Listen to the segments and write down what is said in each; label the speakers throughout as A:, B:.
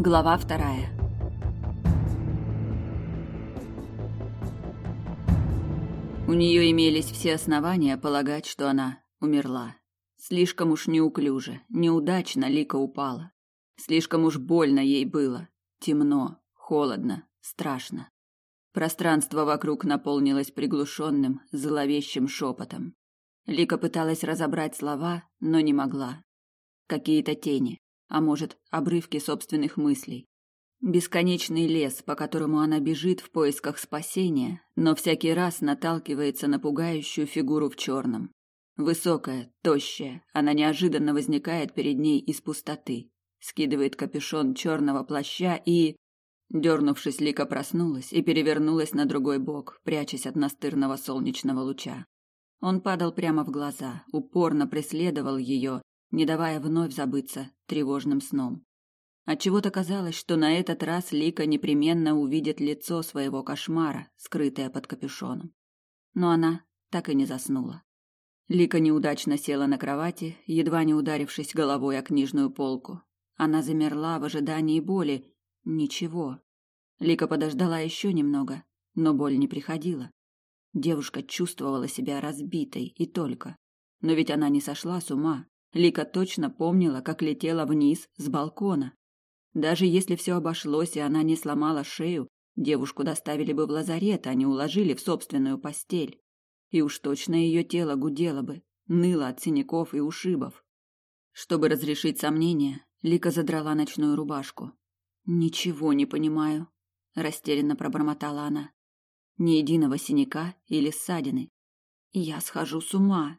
A: Глава вторая. У нее имелись все основания полагать, что она умерла. Слишком уж неуклюже, неудачно Лика упала. Слишком уж больно ей было. Темно, холодно, страшно. Пространство вокруг наполнилось приглушенным, зловещим шепотом. Лика пыталась разобрать слова, но не могла. Какие-то тени, а может, обрывки собственных мыслей. Бесконечный лес, по которому она бежит в поисках спасения, но всякий раз наталкивается на пугающую фигуру в черном. Высокая, тощая, она неожиданно возникает перед ней из пустоты, скидывает капюшон черного плаща и... Дернувшись, Лика проснулась и перевернулась на другой бок, прячась от настырного солнечного луча. Он падал прямо в глаза, упорно преследовал ее, не давая вновь забыться тревожным сном. Отчего-то казалось, что на этот раз Лика непременно увидит лицо своего кошмара, скрытое под капюшоном. Но она так и не заснула. Лика неудачно села на кровати, едва не ударившись головой о книжную полку. Она замерла в ожидании боли. Ничего. Лика подождала еще немного, но боль не приходила. Девушка чувствовала себя разбитой и только. Но ведь она не сошла с ума. Лика точно помнила, как летела вниз с балкона. Даже если все обошлось и она не сломала шею, девушку доставили бы в лазарет, а не уложили в собственную постель. И уж точно ее тело гудело бы, ныло от синяков и ушибов. Чтобы разрешить сомнения, Лика задрала ночную рубашку. «Ничего не понимаю», – растерянно пробормотала она. «Ни единого синяка или ссадины. Я схожу с ума».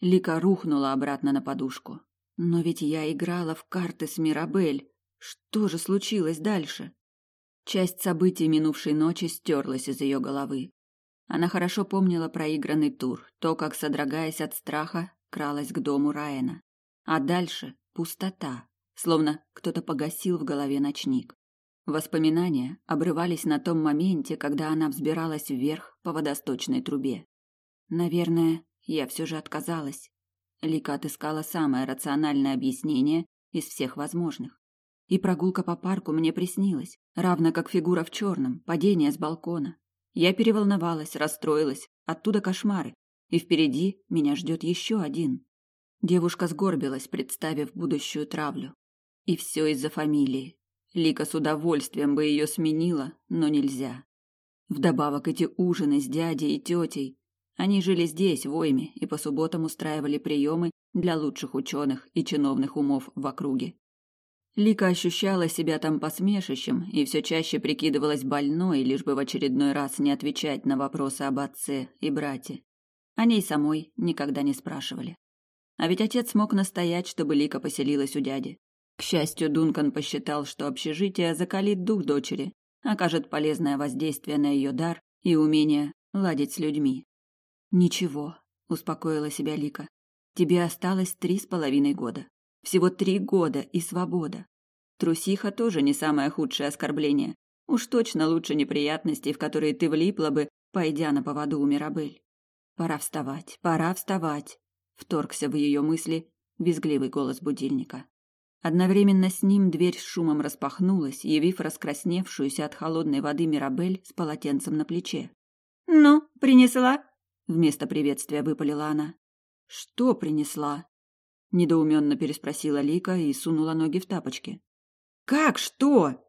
A: Лика рухнула обратно на подушку. «Но ведь я играла в карты с Мирабель. Что же случилось дальше? Часть событий минувшей ночи стерлась из ее головы. Она хорошо помнила проигранный тур, то, как, содрогаясь от страха, кралась к дому Райана. А дальше пустота, словно кто-то погасил в голове ночник. Воспоминания обрывались на том моменте, когда она взбиралась вверх по водосточной трубе. Наверное, я все же отказалась. Лика отыскала самое рациональное объяснение из всех возможных. И прогулка по парку мне приснилась, равно как фигура в черном, падение с балкона. Я переволновалась, расстроилась, оттуда кошмары, и впереди меня ждет еще один. Девушка сгорбилась, представив будущую травлю. И все из-за фамилии. Лика с удовольствием бы ее сменила, но нельзя. Вдобавок эти ужины с дядей и тетей. Они жили здесь, в Ойме, и по субботам устраивали приемы для лучших ученых и чиновных умов в округе. Лика ощущала себя там посмешищем и все чаще прикидывалась больной, лишь бы в очередной раз не отвечать на вопросы об отце и брате. О ней самой никогда не спрашивали. А ведь отец мог настоять, чтобы Лика поселилась у дяди. К счастью, Дункан посчитал, что общежитие закалит дух дочери, окажет полезное воздействие на ее дар и умение ладить с людьми. «Ничего», — успокоила себя Лика, — «тебе осталось три с половиной года. Всего три года и свобода. Трусиха тоже не самое худшее оскорбление. Уж точно лучше неприятностей, в которые ты влипла бы, пойдя на поводу у Мирабель. Пора вставать, пора вставать, вторгся в ее мысли визгливый голос будильника. Одновременно с ним дверь с шумом распахнулась, явив раскрасневшуюся от холодной воды Мирабель с полотенцем на плече. «Ну, принесла?» Вместо приветствия выпалила она. «Что принесла?» недоуменно переспросила Лика и сунула ноги в тапочки. Как что?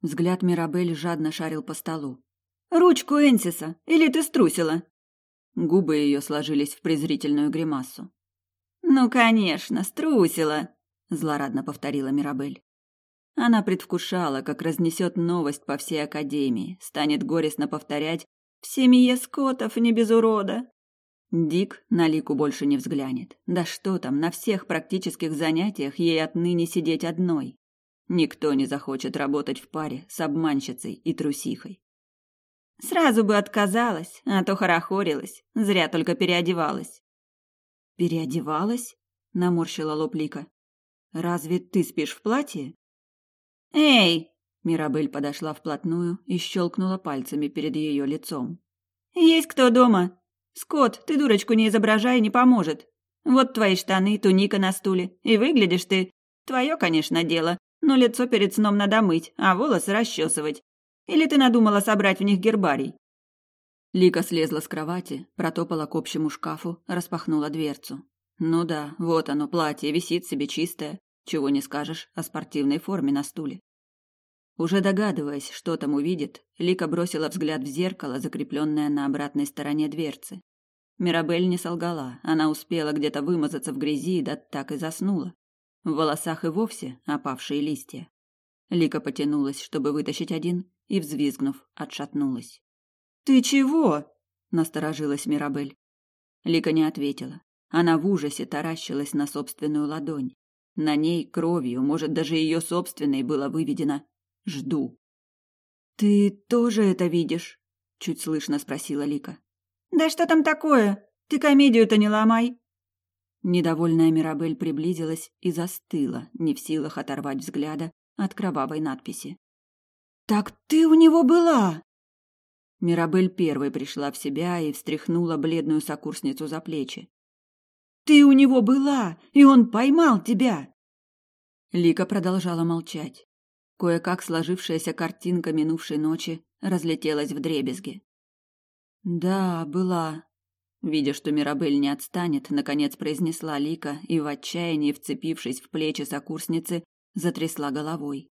A: Взгляд Мирабель жадно шарил по столу. Ручку Энсиса, или ты струсила? Губы ее сложились в презрительную гримасу. Ну, конечно, струсила, злорадно повторила Мирабель. Она предвкушала, как разнесет новость по всей академии, станет горестно повторять «В семье скотов не без урода». Дик на Лику больше не взглянет. Да что там, на всех практических занятиях ей отныне сидеть одной. Никто не захочет работать в паре с обманщицей и трусихой. Сразу бы отказалась, а то хорохорилась, зря только переодевалась. Переодевалась? наморщила лоб Лика. Разве ты спишь в платье? Эй! Мирабель подошла вплотную и щелкнула пальцами перед ее лицом. Есть кто дома? Скот, ты дурочку не изображай, не поможет. Вот твои штаны, туника на стуле. И выглядишь ты... Твое, конечно, дело. но лицо перед сном надо мыть, а волосы расчесывать. Или ты надумала собрать в них гербарий?» Лика слезла с кровати, протопала к общему шкафу, распахнула дверцу. Ну да, вот оно, платье, висит себе чистое. Чего не скажешь о спортивной форме на стуле. Уже догадываясь, что там увидит, Лика бросила взгляд в зеркало, закрепленное на обратной стороне дверцы. Мирабель не солгала, она успела где-то вымазаться в грязи, да так и заснула. В волосах и вовсе опавшие листья. Лика потянулась, чтобы вытащить один, и, взвизгнув, отшатнулась. «Ты чего?» – насторожилась Мирабель. Лика не ответила. Она в ужасе таращилась на собственную ладонь. На ней кровью, может, даже ее собственной, было выведено «Жду». «Ты тоже это видишь?» – чуть слышно спросила Лика. «Да что там такое? Ты комедию-то не ломай!» Недовольная Мирабель приблизилась и застыла, не в силах оторвать взгляда от кровавой надписи. «Так ты у него была!» Мирабель первой пришла в себя и встряхнула бледную сокурсницу за плечи. «Ты у него была, и он поймал тебя!» Лика продолжала молчать. Кое-как сложившаяся картинка минувшей ночи разлетелась в дребезги. «Да, была». Видя, что Мирабель не отстанет, наконец произнесла Лика и в отчаянии, вцепившись в плечи сокурсницы, затрясла головой.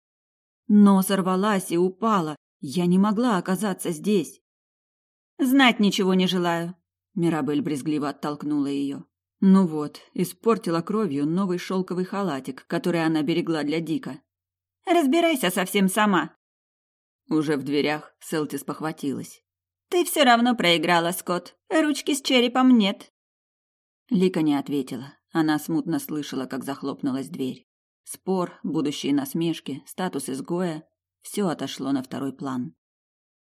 A: «Но сорвалась и упала. Я не могла оказаться здесь». «Знать ничего не желаю», — Мирабель брезгливо оттолкнула ее. Ну вот, испортила кровью новый шелковый халатик, который она берегла для Дика. «Разбирайся совсем сама». Уже в дверях Селтис похватилась. Ты все равно проиграла, Скотт. Ручки с черепом нет. Лика не ответила. Она смутно слышала, как захлопнулась дверь. Спор, будущие насмешки, статус изгоя — все отошло на второй план.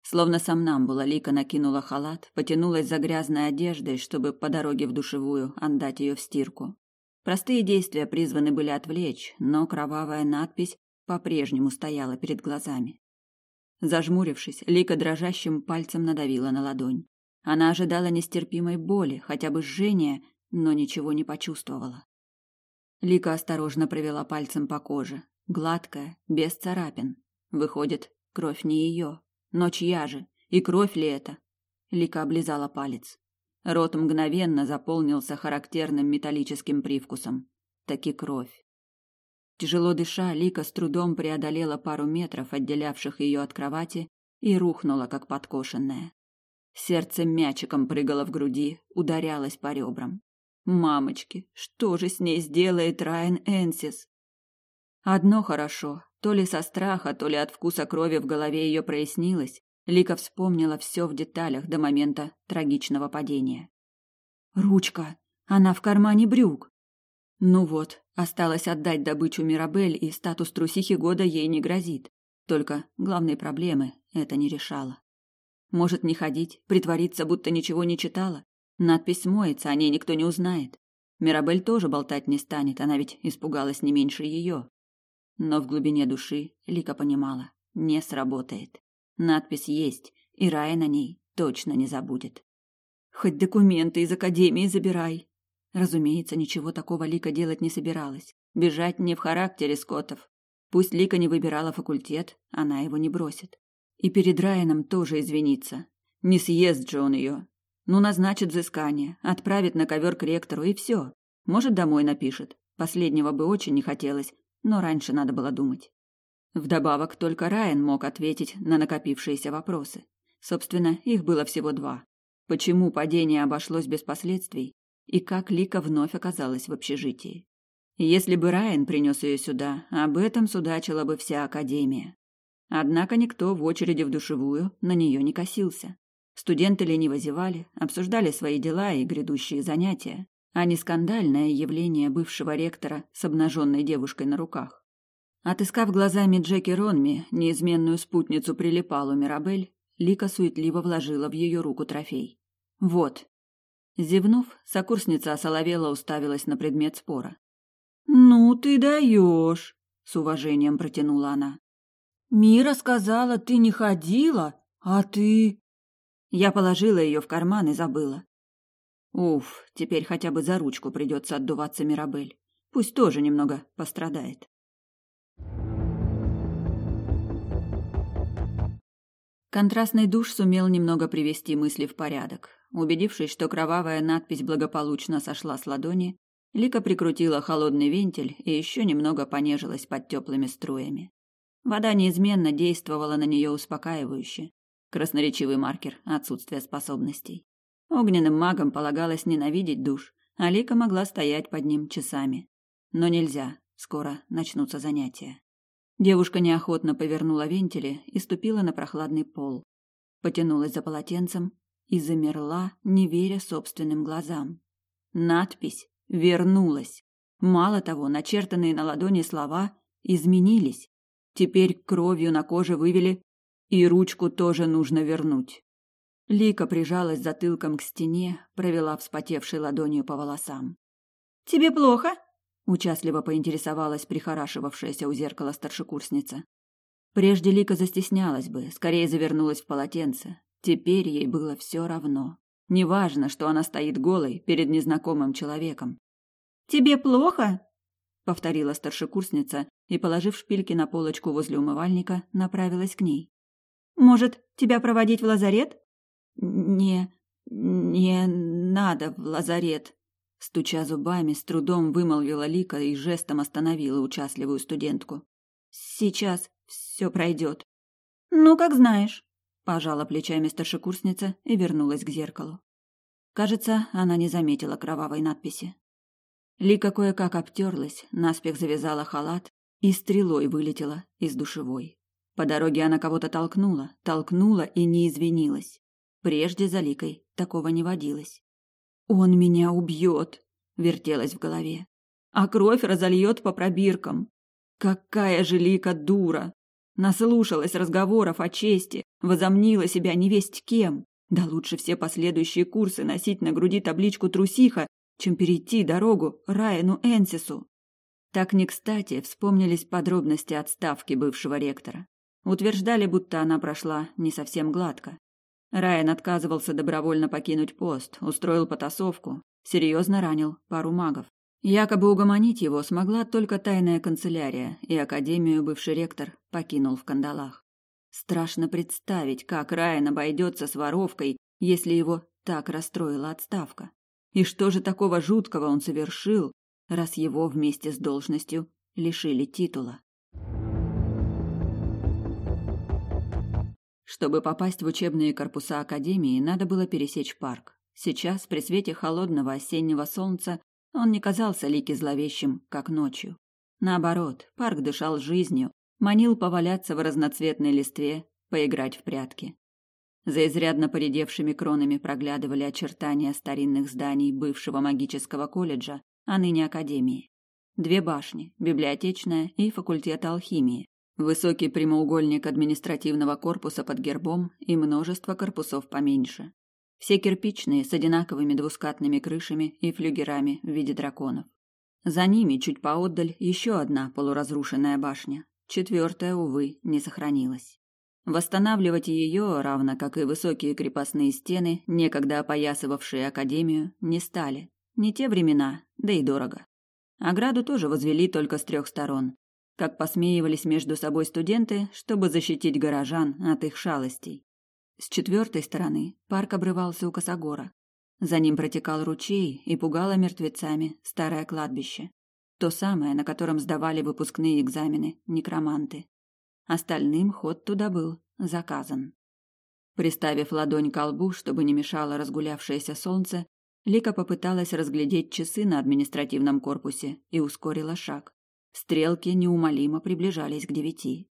A: Словно сам сомнамбула Лика накинула халат, потянулась за грязной одеждой, чтобы по дороге в душевую отдать ее в стирку. Простые действия призваны были отвлечь, но кровавая надпись по-прежнему стояла перед глазами. Зажмурившись, Лика дрожащим пальцем надавила на ладонь. Она ожидала нестерпимой боли, хотя бы жжения, но ничего не почувствовала. Лика осторожно провела пальцем по коже. Гладкая, без царапин. Выходит, кровь не ее. Но чья же? И кровь ли это? Лика облизала палец. Рот мгновенно заполнился характерным металлическим привкусом. Таки кровь. Тяжело дыша, Лика с трудом преодолела пару метров, отделявших ее от кровати, и рухнула, как подкошенная. Сердце мячиком прыгало в груди, ударялось по ребрам. Мамочки, что же с ней сделает Райан Энсис? Одно хорошо, то ли со страха, то ли от вкуса крови в голове ее прояснилось, Лика вспомнила все в деталях до момента трагичного падения. Ручка, она в кармане брюк. Ну вот, осталось отдать добычу Мирабель, и статус трусихи года ей не грозит. Только главной проблемы это не решало. Может не ходить, притвориться, будто ничего не читала? Надпись смоется, о ней никто не узнает. Мирабель тоже болтать не станет, она ведь испугалась не меньше ее. Но в глубине души Лика понимала, не сработает. Надпись есть, и Рая на ней точно не забудет. Хоть документы из академии забирай, Разумеется, ничего такого Лика делать не собиралась. Бежать не в характере Скоттов. Пусть Лика не выбирала факультет, она его не бросит. И перед Райаном тоже извиниться. Не съест же он ее. Ну, назначит взыскание, отправит на ковер к ректору и все. Может, домой напишет. Последнего бы очень не хотелось, но раньше надо было думать. Вдобавок, только Райан мог ответить на накопившиеся вопросы. Собственно, их было всего два. Почему падение обошлось без последствий и как Лика вновь оказалась в общежитии. Если бы Райан принес ее сюда, об этом судачила бы вся Академия. Однако никто в очереди в душевую на нее не косился. Студенты лениво зевали, обсуждали свои дела и грядущие занятия, а не скандальное явление бывшего ректора с обнаженной девушкой на руках. Отыскав глазами Джеки Ронми, неизменную спутницу прилипалу Мирабель, Лика суетливо вложила в ее руку трофей. «Вот, Зевнув, сокурсница осоловела уставилась на предмет спора. «Ну ты даешь!» — с уважением протянула она. «Мира сказала, ты не ходила, а ты...» Я положила ее в карман и забыла. Уф, теперь хотя бы за ручку придется отдуваться Мирабель. Пусть тоже немного пострадает. Контрастный душ сумел немного привести мысли в порядок. Убедившись, что кровавая надпись благополучно сошла с ладони, Лика прикрутила холодный вентиль и еще немного понежилась под теплыми струями. Вода неизменно действовала на нее успокаивающе. Красноречивый маркер отсутствия способностей. Огненным магам полагалось ненавидеть душ, а Лика могла стоять под ним часами. Но нельзя, скоро начнутся занятия. Девушка неохотно повернула вентили и ступила на прохладный пол. Потянулась за полотенцем и замерла, не веря собственным глазам. Надпись вернулась. Мало того, начертанные на ладони слова изменились. Теперь кровью на коже вывели «и ручку тоже нужно вернуть». Лика прижалась затылком к стене, провела вспотевшей ладонью по волосам. «Тебе плохо?» участливо поинтересовалась прихорашивавшаяся у зеркала старшекурсница. Прежде Лика застеснялась бы, скорее завернулась в полотенце. Теперь ей было все равно. Неважно, что она стоит голой перед незнакомым человеком. Тебе плохо? повторила старшекурсница и, положив шпильки на полочку возле умывальника, направилась к ней. Может, тебя проводить в лазарет? Не, не надо в лазарет, Стуча зубами, с трудом вымолвила Лика и жестом остановила участливую студентку. «Сейчас все пройдет». «Ну, как знаешь», – пожала плечами старшекурсница и вернулась к зеркалу. Кажется, она не заметила кровавой надписи. Лика кое-как обтерлась, наспех завязала халат и стрелой вылетела из душевой. По дороге она кого-то толкнула, толкнула и не извинилась. Прежде за Ликой такого не водилось. «Он меня убьет!» — вертелась в голове. «А кровь разольет по пробиркам. Какая же Лика дура! Наслушалась разговоров о чести, возомнила себя невесть кем. Да лучше все последующие курсы носить на груди табличку «трусиха», чем перейти дорогу Райану Энсису. Так не кстати вспомнились подробности отставки бывшего ректора. Утверждали, будто она прошла не совсем гладко. Райан отказывался добровольно покинуть пост, устроил потасовку, серьезно ранил пару магов. Якобы угомонить его смогла только тайная канцелярия, и академию бывший ректор покинул в кандалах. Страшно представить, как Райан обойдется с воровкой, если его так расстроила отставка. И что же такого жуткого он совершил, раз его вместе с должностью лишили титула? Чтобы попасть в учебные корпуса академии, надо было пересечь парк. Сейчас, при свете холодного осеннего солнца, он не казался Лике зловещим, как ночью. Наоборот, парк дышал жизнью, манил поваляться в разноцветной листве, поиграть в прятки. За изрядно поредевшими кронами проглядывали очертания старинных зданий бывшего магического колледжа, а ныне академии. Две башни, библиотечная и факультет алхимии, Высокий прямоугольник административного корпуса под гербом и множество корпусов поменьше. Все кирпичные, с одинаковыми двускатными крышами и флюгерами в виде драконов. За ними, чуть поотдаль, еще одна полуразрушенная башня. Четвертая, увы, не сохранилась. Восстанавливать ее, равно как и высокие крепостные стены, некогда опоясывавшие академию, не стали. Не те времена, да и дорого. Ограду тоже возвели только с трех сторон, как посмеивались между собой студенты, чтобы защитить горожан от их шалостей. С четвертой стороны парк обрывался у Косогора. За ним протекал ручей и пугало мертвецами старое кладбище. То самое, на котором сдавали выпускные экзамены некроманты. Остальным ход туда был заказан. Приставив ладонь к лбу, чтобы не мешало разгулявшееся солнце, Лика попыталась разглядеть часы на административном корпусе и ускорила шаг. Стрелки неумолимо приближались к девяти.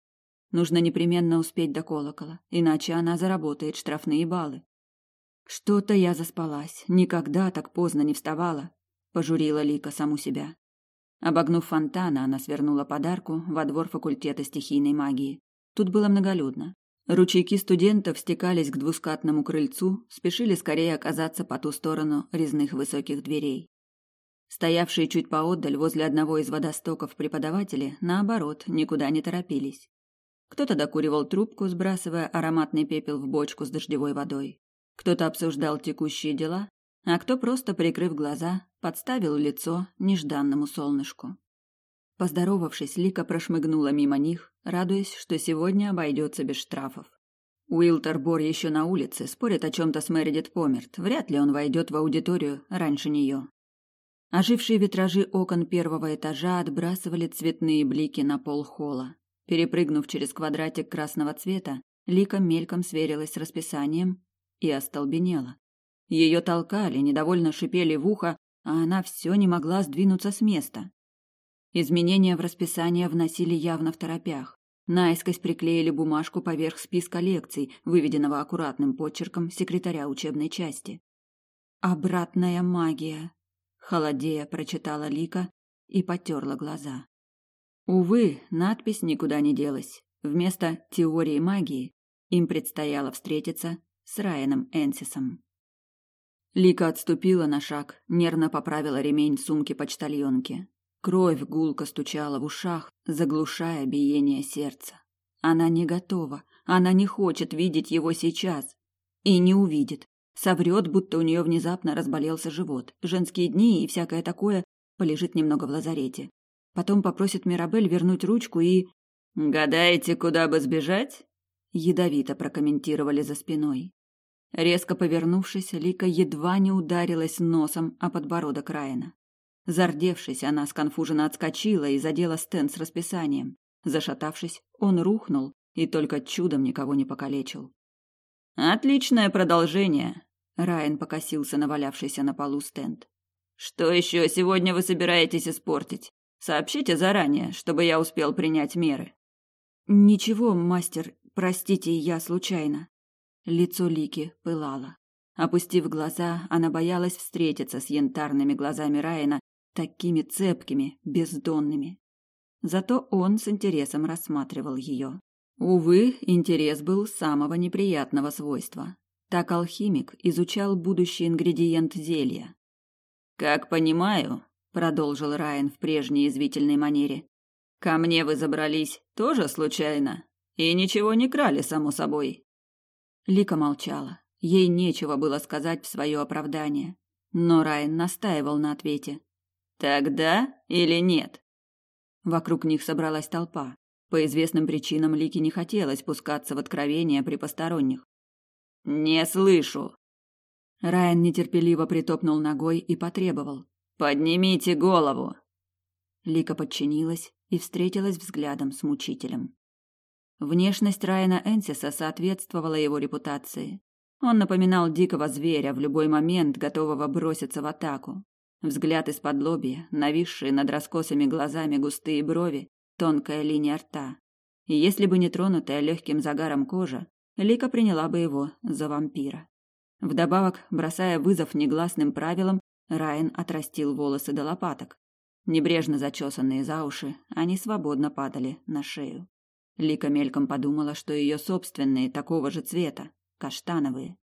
A: Нужно непременно успеть до колокола, иначе она заработает штрафные баллы. Что-то я заспалась, никогда так поздно не вставала, пожурила Лика саму себя. Обогнув фонтана, она свернула подарку во двор факультета стихийной магии. Тут было многолюдно. Ручейки студентов стекались к двускатному крыльцу, спешили скорее оказаться по ту сторону резных высоких дверей. Стоявшие чуть поодаль возле одного из водостоков преподаватели, наоборот, никуда не торопились. Кто-то докуривал трубку, сбрасывая ароматный пепел в бочку с дождевой водой. Кто-то обсуждал текущие дела, а кто просто, прикрыв глаза, подставил лицо нежданному солнышку. Поздоровавшись, Лика прошмыгнула мимо них, радуясь, что сегодня обойдется без штрафов. Уилтер Бор еще на улице, спорит о чем-то с Мэридит Померт. Вряд ли он войдет в аудиторию раньше нее. Ожившие витражи окон первого этажа отбрасывали цветные блики на пол холла. Перепрыгнув через квадратик красного цвета, Лика мельком сверилась с расписанием и остолбенела. Ее толкали, недовольно шипели в ухо, а она все не могла сдвинуться с места. Изменения в расписание вносили явно в торопях. Наискось приклеили бумажку поверх списка лекций, выведенного аккуратным почерком секретаря учебной части. «Обратная магия», — холодея прочитала Лика и потерла глаза. Увы, надпись никуда не делась. Вместо теории магии им предстояло встретиться с Райаном Энсисом. Лика отступила на шаг, нервно поправила ремень сумки почтальонки. Кровь гулко стучала в ушах, заглушая биение сердца. Она не готова, она не хочет видеть его сейчас. И не увидит. Соврет, будто у нее внезапно разболелся живот. Женские дни и всякое такое полежит немного в лазарете. Потом попросит Мирабель вернуть ручку и... «Гадаете, куда бы сбежать?» Ядовито прокомментировали за спиной. Резко повернувшись, Лика едва не ударилась носом о подбородок Райана. Зардевшись, она сконфуженно отскочила и задела стенд с расписанием. Зашатавшись, он рухнул и только чудом никого не покалечил. «Отличное продолжение!» Райан покосился на валявшийся на полу стенд. «Что еще сегодня вы собираетесь испортить? Сообщите заранее, чтобы я успел принять меры. Ничего, мастер, простите, я случайно. Лицо Лики пылало. Опустив глаза, она боялась встретиться с янтарными глазами Райана, такими цепкими, бездонными. Зато он с интересом рассматривал ее. Увы, интерес был самого неприятного свойства. Так алхимик изучал будущий ингредиент зелья. Как понимаю, продолжил Райан в прежней извитительной манере. Ко мне вы забрались тоже случайно и ничего не крали, само собой. Лика молчала. Ей нечего было сказать в свое оправдание, но Райан настаивал на ответе. Тогда или нет? Вокруг них собралась толпа. По известным причинам Лике не хотелось пускаться в откровения при посторонних. Не слышу. Райан нетерпеливо притопнул ногой и потребовал: Поднимите голову. Лика подчинилась и встретилась взглядом с мучителем. Внешность Райана Энсиса соответствовала его репутации. Он напоминал дикого зверя, в любой момент готового броситься в атаку. Взгляд из-под лобья, нависшие над раскосыми глазами густые брови, тонкая линия рта. И если бы не тронутая легким загаром кожа, Лика приняла бы его за вампира. Вдобавок, бросая вызов негласным правилам, Райан отрастил волосы до лопаток. Небрежно зачесанные за уши, они свободно падали на шею. Лика мельком подумала, что ее собственные такого же цвета, каштановые.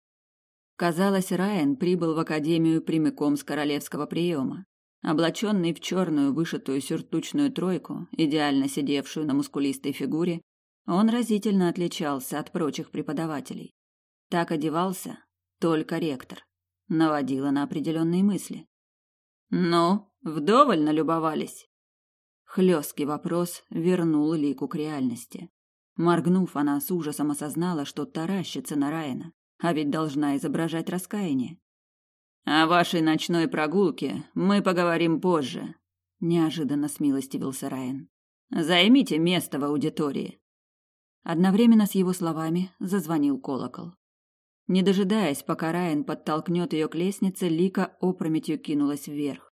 A: Казалось, Райан прибыл в академию прямиком с королевского приема. Облаченный в черную вышитую сюртучную тройку, идеально сидевшую на мускулистой фигуре, он разительно отличался от прочих преподавателей. Так одевался только ректор наводила на определенные мысли. «Ну, вдоволь налюбовались?» Хлесткий вопрос вернул Лику к реальности. Моргнув, она с ужасом осознала, что таращится на Райана, а ведь должна изображать раскаяние. «О вашей ночной прогулке мы поговорим позже», — неожиданно смилостивился Райан. «Займите место в аудитории». Одновременно с его словами зазвонил колокол. Не дожидаясь, пока Райан подтолкнет ее к лестнице, Лика опрометью кинулась вверх.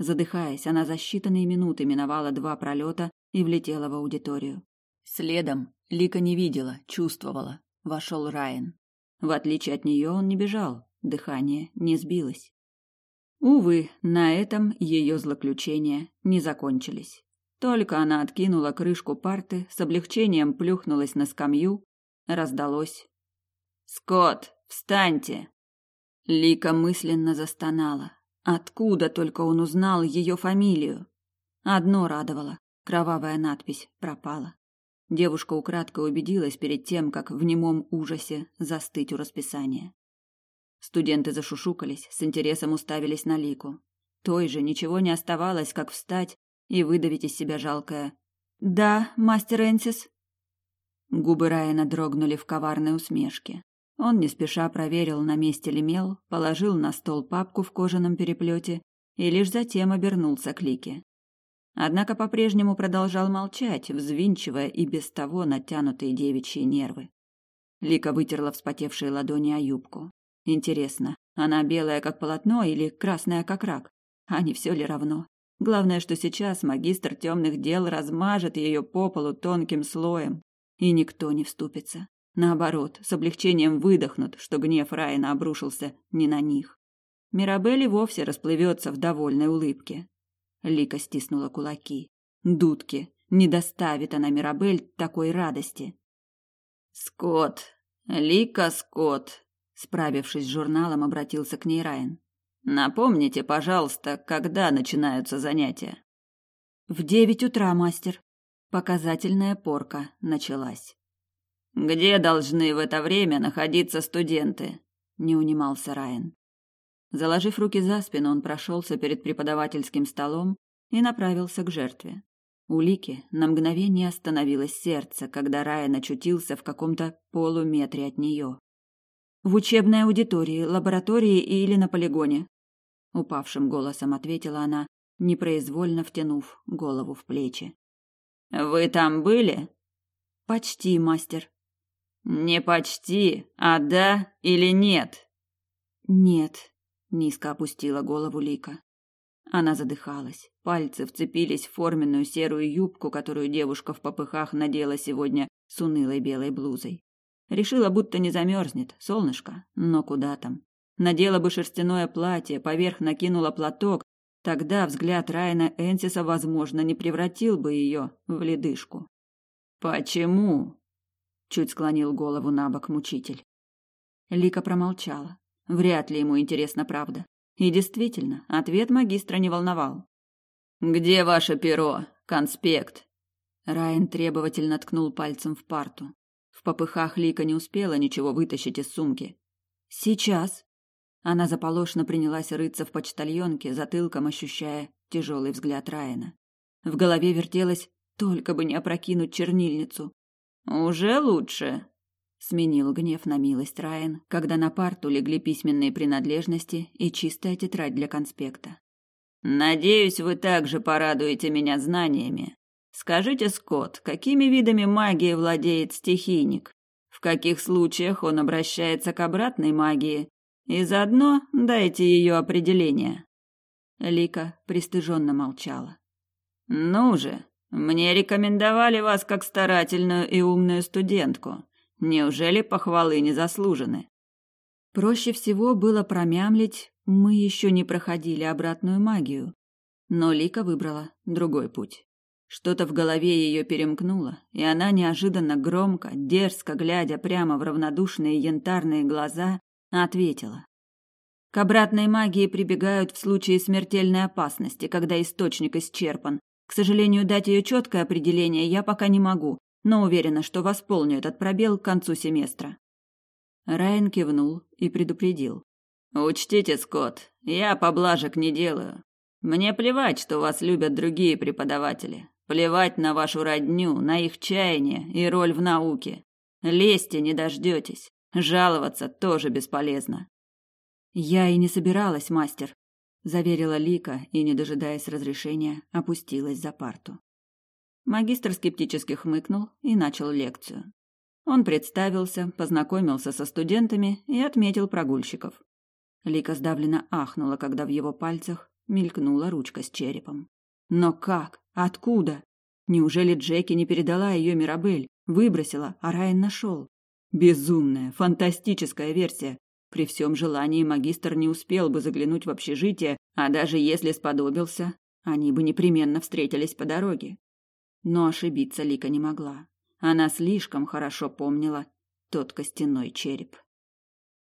A: Задыхаясь, она за считанные минуты миновала два пролета и влетела в аудиторию. Следом Лика не видела, чувствовала. Вошел Райан. В отличие от нее он не бежал, дыхание не сбилось. Увы, на этом ее злоключения не закончились. Только она откинула крышку парты, с облегчением плюхнулась на скамью, раздалось Скотт, встаньте. Лика мысленно застонала. Откуда только он узнал ее фамилию? Одно радовало кровавая надпись пропала. Девушка украдкой убедилась перед тем, как в немом ужасе застыть у расписания. Студенты зашушукались, с интересом уставились на Лику. Той же ничего не оставалось, как встать и выдавить из себя жалкое: "Да, мастер Энсис". Губы Райана дрогнули в коварной усмешке. Он не спеша проверил, на месте ли мел, положил на стол папку в кожаном переплете и лишь затем обернулся к Лике. Однако по-прежнему продолжал молчать, взвинчивая и без того натянутые девичьи нервы. Лика вытерла вспотевшие ладони о юбку. Интересно, она белая как полотно или красная как рак? А не все ли равно? Главное, что сейчас магистр темных дел размажет ее по полу тонким слоем, и никто не вступится. Наоборот, с облегчением выдохнут, что гнев Райана обрушился не на них. Мирабель вовсе расплывется в довольной улыбке. Лика стиснула кулаки. Дудки, не доставит она Мирабель такой радости. Скотт, Лика Скотт, справившись с журналом, обратился к ней Райан. Напомните, пожалуйста, когда начинаются занятия. В девять утра, мастер. Показательная порка началась. Где должны в это время находиться студенты? Не унимался Райан. Заложив руки за спину, он прошелся перед преподавательским столом и направился к жертве. У Лики на мгновение остановилось сердце, когда Райан очутился в каком-то полуметре от нее. «В учебной аудитории, лаборатории или на полигоне?» Упавшим голосом ответила она, непроизвольно втянув голову в плечи. «Вы там были?» «Почти, мастер», не почти, а да или нет? Нет, низко опустила голову Лика. Она задыхалась. Пальцы вцепились в форменную серую юбку, которую девушка в попыхах надела сегодня с унылой белой блузой. Решила, будто не замерзнет, солнышко, но куда там. Надела бы шерстяное платье, поверх накинула платок, тогда взгляд Райана Энсиса, возможно, не превратил бы ее в ледышку. «Почему?» Чуть склонил голову на бок мучитель. Лика промолчала. Вряд ли ему интересна правда. И действительно, ответ магистра не волновал. Где ваше перо? Конспект. Райан требовательно ткнул пальцем в парту. В попыхах Лика не успела ничего вытащить из сумки. Сейчас. Она заполошно принялась рыться в почтальонке, затылком ощущая тяжелый взгляд Райана. В голове вертелось только бы не опрокинуть чернильницу. Уже лучше, сменил гнев на милость Райан, когда на парту легли письменные принадлежности и чистая тетрадь для конспекта. Надеюсь, вы также порадуете меня знаниями. Скажите, Скотт, какими видами магии владеет стихийник? В каких случаях он обращается к обратной магии? И заодно дайте ее определение. Лика пристыженно молчала. Ну же, мне рекомендовали вас как старательную и умную студентку. Неужели похвалы не заслужены? Проще всего было промямлить «мы еще не проходили обратную магию». Но Лика выбрала другой путь. Что-то в голове ее перемкнуло, и она неожиданно громко, дерзко, глядя прямо в равнодушные янтарные глаза, ответила. К обратной магии прибегают в случае смертельной опасности, когда источник исчерпан, к сожалению, дать ее четкое определение я пока не могу, но уверена, что восполню этот пробел к концу семестра. Райан кивнул и предупредил. «Учтите, Скотт, я поблажек не делаю. Мне плевать, что вас любят другие преподаватели. Плевать на вашу родню, на их чаяние и роль в науке. Лести не дождетесь. Жаловаться тоже бесполезно». «Я и не собиралась, мастер», заверила Лика и, не дожидаясь разрешения, опустилась за парту. Магистр скептически хмыкнул и начал лекцию. Он представился, познакомился со студентами и отметил прогульщиков. Лика сдавленно ахнула, когда в его пальцах мелькнула ручка с черепом. Но как? Откуда? Неужели Джеки не передала ее Мирабель, выбросила, а Райан нашел? Безумная, фантастическая версия, при всем желании магистр не успел бы заглянуть в общежитие, а даже если сподобился, они бы непременно встретились по дороге. Но ошибиться Лика не могла. Она слишком хорошо помнила тот костяной череп.